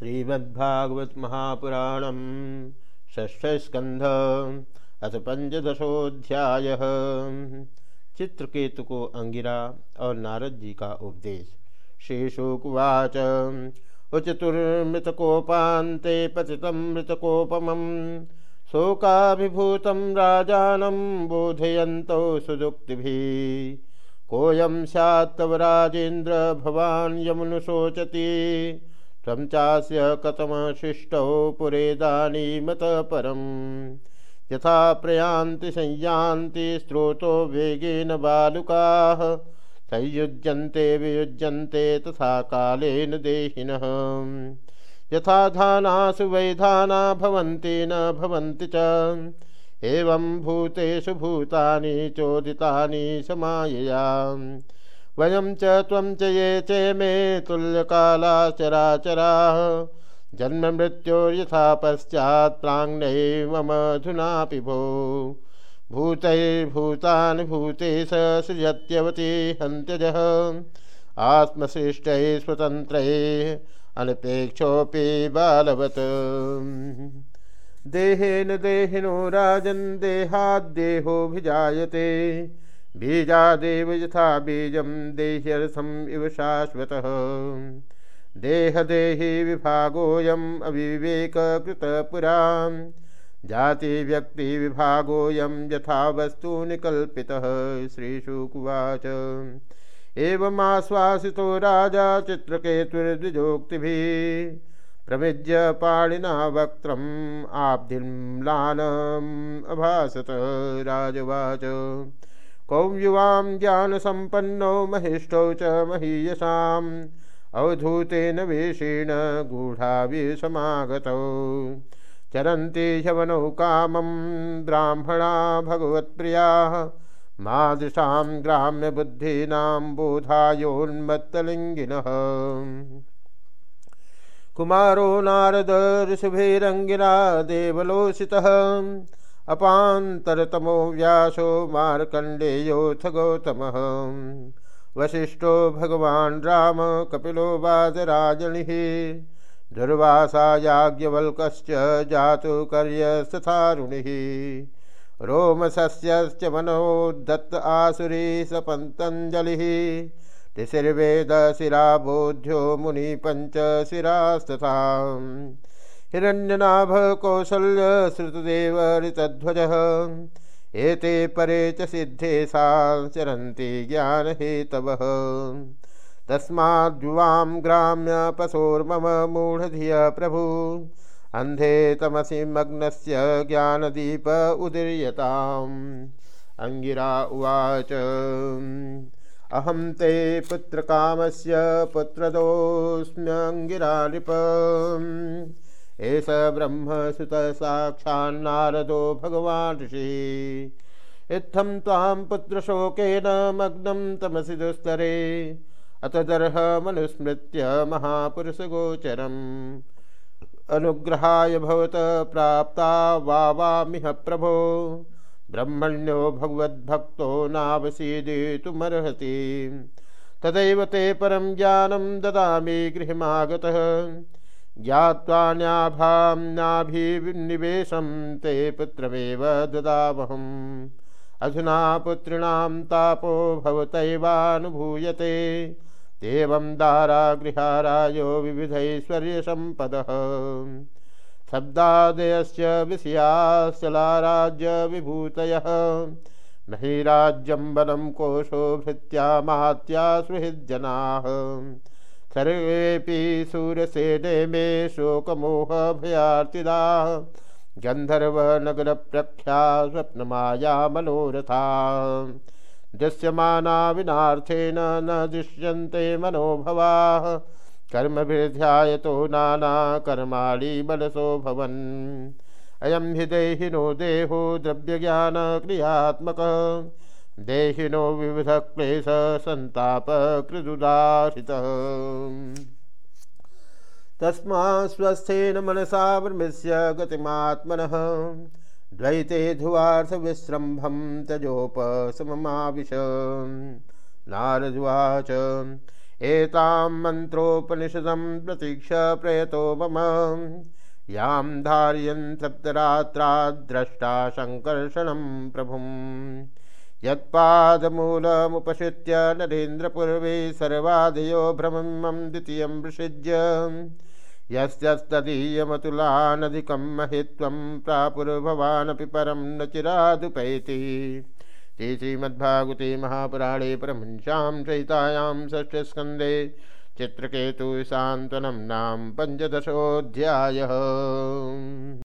श्रीमद्भागवत महापुराण षष्ठस्कंध अथ पंचदशोध्याय चित्रकेतु को अंगिरा और नारद जी का उपदेश। श्रीशुकुवाच, उचतुर्मृतकोपान्ते पतितं मृतकोपमं, शोकाभिभूतं राजानं बोधयन्तौ सुदुक्तिभिः। कोऽयं स्यात् तव राजेन्द्र, भवान् त्वं चास्य कथमशिष्टौ पुरेदानीमतः परम्। यथा प्रयान्ति संयान्ति स्रोतो वेगेन बालुकाः। संयुज्यन्ते वियुज्यन्ते तथा कालेन देहिनः। यथा धानासु वैधाना भवन्ति न भवन्ति च। एवं भूतेषु भूतानि चोदितानि समायया। वयं च त्वं च ये चे मे तुल्यकाला चराचराः जन्म मृत्योर्यथा पश्चात् प्राङ्नैवमधुनापि भो भूतैर्भूतानि भूतेश सृजत्यवती हन्त्यजः। आत्मसृष्टैः स्वतन्त्रैः अनपेक्षोऽपि बालवत्। देहेन देहिनो राजन् देहाद्देहोऽभिजायते। बीजादेव यथा बीजम देह्यर्थम इव शाश्वत। देहदेहि विभागोऽयम् अविवेककृत जाति व्यक्ति विभागोऽयं यथा वस्तु निकल्पितः श्रीशुकुवाच एवमाश्वासितो राजा चित्रकेतुर्द्विजोक्तिभिः। प्रविज्य पाणिना वक्त्रम् आब्धिम्लानम् अभासत, राजवाच। कौ ज्ञान ज्ञानसम्पन्नौ महिष्ठौ च महीयसाम्। अवधूतेन वेशेण गूढाविसमागतौ चरन्ति शवनौ कामं ब्राह्मणा भगवत्प्रियाः। मादृशां ग्राम्यबुद्धीनां बोधायोन्मत्तलिङ्गिनः। कुमारो नारद ऋषभिरङ्गिना देवलोषितः अपान्तरतमो व्यासो मार्कण्डेयोऽथ गौतमः वसिष्ठो भगवान् राम कपिलो वादराजनिः दुर्वासा याज्ञवल्कश्च जातु कर्यस्तथारुणिः रोमसस्यश्च मनोदत्त आसुरी सपन्तञ्जलिः। ऋषिर्वेदशिरा बोध्यो मुनिपञ्चशिरास्तथा। हिरण्यनाभ कौसल्य श्रुतदेव ऋतध्वज एते परे च सिद्धे सा चरन्ति ज्ञानहेतवः। तस्माद्युवां ग्राम्यपशोर्मम मूढधिय प्रभु। अन्धे तमसि मग्नस्य ज्ञानदीप उदीर्यताम्। अङ्गिरा उवाच, अहं ते पुत्रकामस्य पुत्रदोऽस्म्यङ्गिरा नृप एष ब्रह्मसुत साक्षान्नारदो भगवान् ऋषिः। इत्थं त्वां पुत्रशोकेन मग्नं तमसि दुस्तरे। अतदर्ह मनुस्मृत्य महापुरुषगोचरम्। अनुग्रहाय भवत प्राप्ता वावामिह प्रभो। ब्रह्मण्यो भगवद्भक्तो नावसीदितुमर्हति। तदैव ते परं ज्ञानं ददामि गृहमागतः। ज्ञात्वान्याभाम्नाभिनिवेशं ते पुत्रमेव ददावहम्। अधुना पुत्रिणां तापो भवतैवानुभूयते। एवं दारागृहारायो विविधैश्वर्यसम्पदः। शब्दादयस्य विषयाश्चलाराज्यविभूतयः महिराज्यं बलं कोशो भृत्या मात्या सुहृज्जनाः। सर्वेऽपि सूर्यसेने मे शोकमोह भयार्तिदा गंधर्व नगर प्रख्या स्वप्न स्वप्नमाया मनोरथा। दृश्यमाना विनार्थेन न दृश्यन्ते मनोभवाः। कर्मभिर्ध्यायतो नानाकर्माणि मनसो भवन् अयं हि देहिनो देहो द्रव्यज्ञानक्रियात्मकः। देहिनो विविध क्लेश संताप कृदुदारित तस्मा स्वस्थेन मनसा ब्रह्मस्य गतिमात्मनः। द्वैते ध्रुवार्थ विश्रम्भं तजोपशममाविश नारदुवाच एतां मन्त्रोपनिषदं प्रतीक्ष प्रयतो मम। यां धारयन् सप्तरात्रा द्रष्टा सङ्कर्षणं प्रभुम्। यत्पादमूलमुपसृत्य नरेन्द्रपूर्वे सर्वादयो भ्रमं द्वितीयं विसृज्य यस्तदीयमतुलानधिकं महित्वं प्रापुर्भवानपि परं न चिरादुपैति। ते श्रीमद्भागवते महापुराणे परमंशां सहितायां षष्ठस्कन्धे चित्रकेतु सान्त्वनं नाम पञ्चदशोऽध्यायः।